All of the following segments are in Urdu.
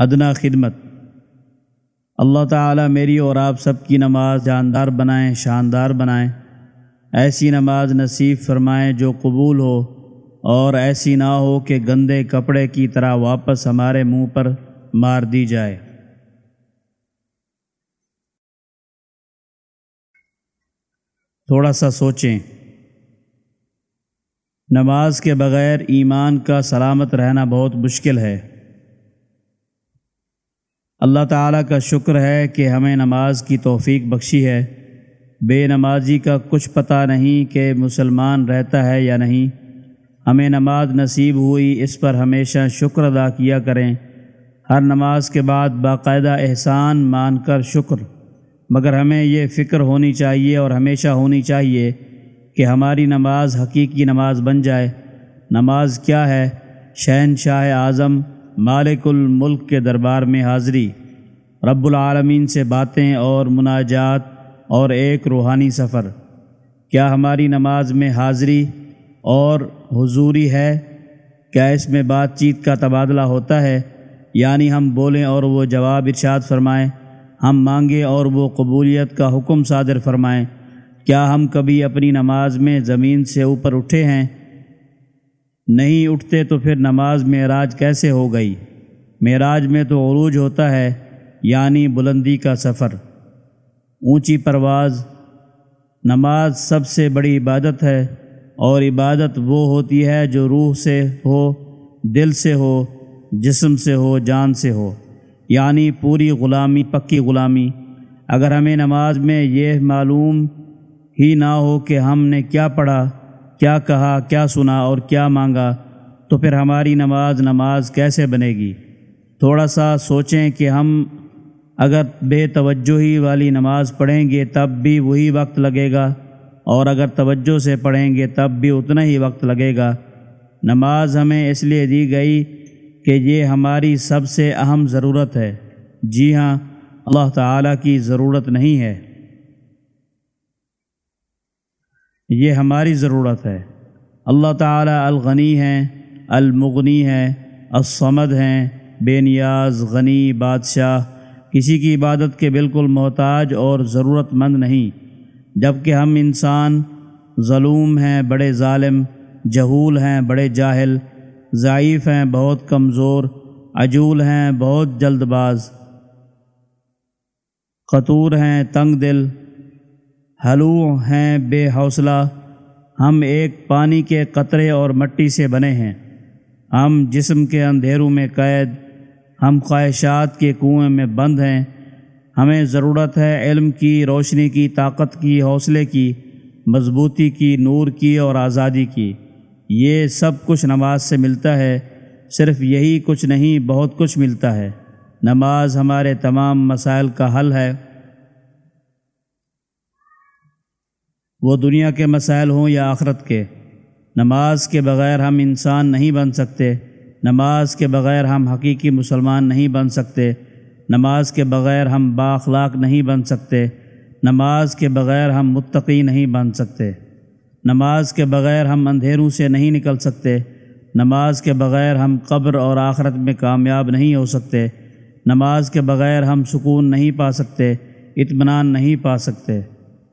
ادنا خدمت۔ اللہ تعالیٰ میری اور آپ سب کی نماز جاندار بنائیں، شاندار بنائیں۔ ایسی نماز نصیب فرمائیں جو قبول ہو اور ایسی نہ ہو کہ گندے کپڑے کی طرح واپس ہمارے منہ پر مار دی جائے۔ تھوڑا سا سوچیں۔ نماز کے بغیر ایمان کا سلامت رہنا بہت مشکل ہے۔ اللہ تعالیٰ کا شکر ہے کہ ہمیں نماز کی توفیق بخشی ہے۔ بے نمازی کا کچھ پتہ نہیں کہ مسلمان رہتا ہے یا نہیں۔ ہمیں نماز نصیب ہوئی، اس پر ہمیشہ شکر ادا کیا کریں۔ ہر نماز کے بعد باقاعدہ احسان مان کر شکر۔ مگر ہمیں یہ فکر ہونی چاہیے اور ہمیشہ ہونی چاہیے کہ ہماری نماز حقیقی نماز بن جائے۔ نماز کیا ہے؟ شہن شاہ اعظم مالک الملک کے دربار میں حاضری، رب العالمین سے باتیں اور مناجات اور ایک روحانی سفر۔ کیا ہماری نماز میں حاضری اور حضوری ہے؟ کیا اس میں بات چیت کا تبادلہ ہوتا ہے؟ یعنی ہم بولیں اور وہ جواب ارشاد فرمائیں، ہم مانگیں اور وہ قبولیت کا حکم صادر فرمائیں۔ کیا ہم کبھی اپنی نماز میں زمین سے اوپر اٹھے ہیں؟ نہیں اٹھتے تو پھر نماز معراج کیسے ہو گئی؟ معراج میں تو عروج ہوتا ہے یعنی بلندی کا سفر۔ اونچی پرواز۔ نماز سب سے بڑی عبادت ہے، اور عبادت وہ ہوتی ہے جو روح سے ہو، دل سے ہو، جسم سے ہو، جان سے ہو۔ یعنی پوری غلامی، پکی غلامی۔ اگر ہمیں نماز میں یہ معلوم ہی نہ ہو کہ ہم نے کیا پڑھا کیا کہا، کیا سنا اور کیا مانگا، تو پھر ہماری نماز نماز کیسے بنے گی؟ تھوڑا سا سوچیں کہ ہم اگر بے توجہی والی نماز پڑھیں گے تب بھی وہی وقت لگے گا، اور اگر توجہ سے پڑھیں گے تب بھی اتنا ہی وقت لگے گا۔ نماز ہمیں اس لیے دی گئی کہ یہ ہماری سب سے اہم ضرورت ہے۔ جی ہاں اللہ تعالیٰ کی ضرورت نہیں ہے۔ یہ ہماری ضرورت ہے۔ اللہ تعالیٰ الغنی ہیں، المغنی ہیں، الصمد ہیں۔ بے نیاز، غنی، بادشاہ، کسی کی عبادت کے بالکل محتاج اور ضرورت مند نہیں۔ جبکہ ہم انسان ظلوم ہیں، بڑے ظالم، جہول ہیں، بڑے جاہل، ضعیف ہیں، بہت کمزور، عجول ہیں، بہت جلد باز، قطور ہیں، تنگ دل حلو ہیں بے حوصلہ، ہم ایک پانی کے قطرے اور مٹی سے بنے ہیں۔ ہم جسم کے اندھیروں میں قید، ہم خواہشات کے کنویں میں بند ہیں۔ ہمیں ضرورت ہے علم کی، روشنی کی، طاقت کی، حوصلے کی، مضبوطی کی، نور کی اور آزادی کی۔ یہ سب کچھ نماز سے ملتا ہے، صرف یہی کچھ نہیں، بہت کچھ ملتا ہے۔ نماز ہمارے تمام مسائل کا حل ہے۔ وہ دنیا کے مسائل ہوں یا آخرت کے۔ نماز کے بغیر ہم انسان نہیں بن سکتے۔ نماز کے بغیر ہم حقیقی مسلمان نہیں بن سکتے۔ نماز کے بغیر ہم بااخلاق نہیں بن سکتے۔ نماز کے بغیر ہم متقی نہیں بن سکتے۔ نماز کے بغیر ہم اندھیروں سے نہیں نکل سکتے۔ نماز کے بغیر ہم قبر اور آخرت میں کامیاب نہیں ہو سکتے۔ نماز کے بغیر ہم سکون نہیں پا سکتے۔ اطمینان نہیں پا سکتے۔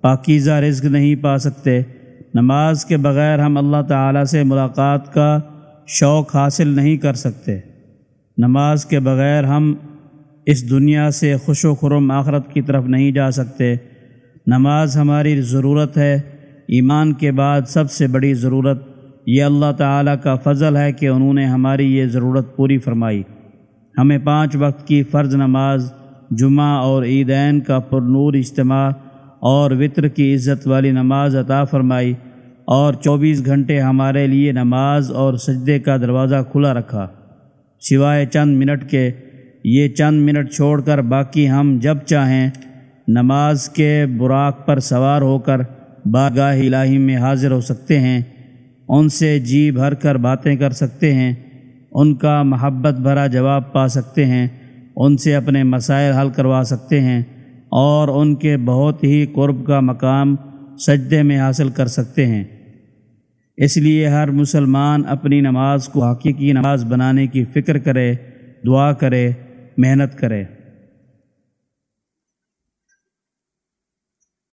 پاکیزہ رزق نہیں پا سکتے۔ نماز کے بغیر ہم اللہ تعالیٰ سے ملاقات کا شوق حاصل نہیں کر سکتے۔ نماز کے بغیر ہم اس دنیا سے خوش و خرم آخرت کی طرف نہیں جا سکتے۔ نماز ہماری ضرورت ہے۔ ایمان کے بعد سب سے بڑی ضرورت یہ اللہ تعالیٰ کا فضل ہے کہ انہوں نے ہماری یہ ضرورت پوری فرمائی۔ ہمیں پانچ وقت کی فرض نماز، جمعہ اور عیدین کا پرنور اجتماع اور وطر کی عزت والی نماز عطا فرمائی اور چوبیس گھنٹے ہمارے لیے نماز اور سجدے کا دروازہ کھلا رکھا۔ سوائے چند منٹ کے، یہ چند منٹ چھوڑ کر باقی ہم جب چاہیں نماز کے براق پر سوار ہو کر بارگاہ الہی میں حاضر ہو سکتے ہیں، ان سے جی بھر کر باتیں کر سکتے ہیں، ان کا محبت بھرا جواب پا سکتے ہیں، ان سے اپنے مسائل حل کروا سکتے ہیں۔ اور ان کے بہت ہی قرب کا مقام سجدے میں حاصل کر سکتے ہیں۔ اس لیے ہر مسلمان اپنی نماز کو حقیقی نماز بنانے کی فکر کرے، دعا کرے، محنت کرے۔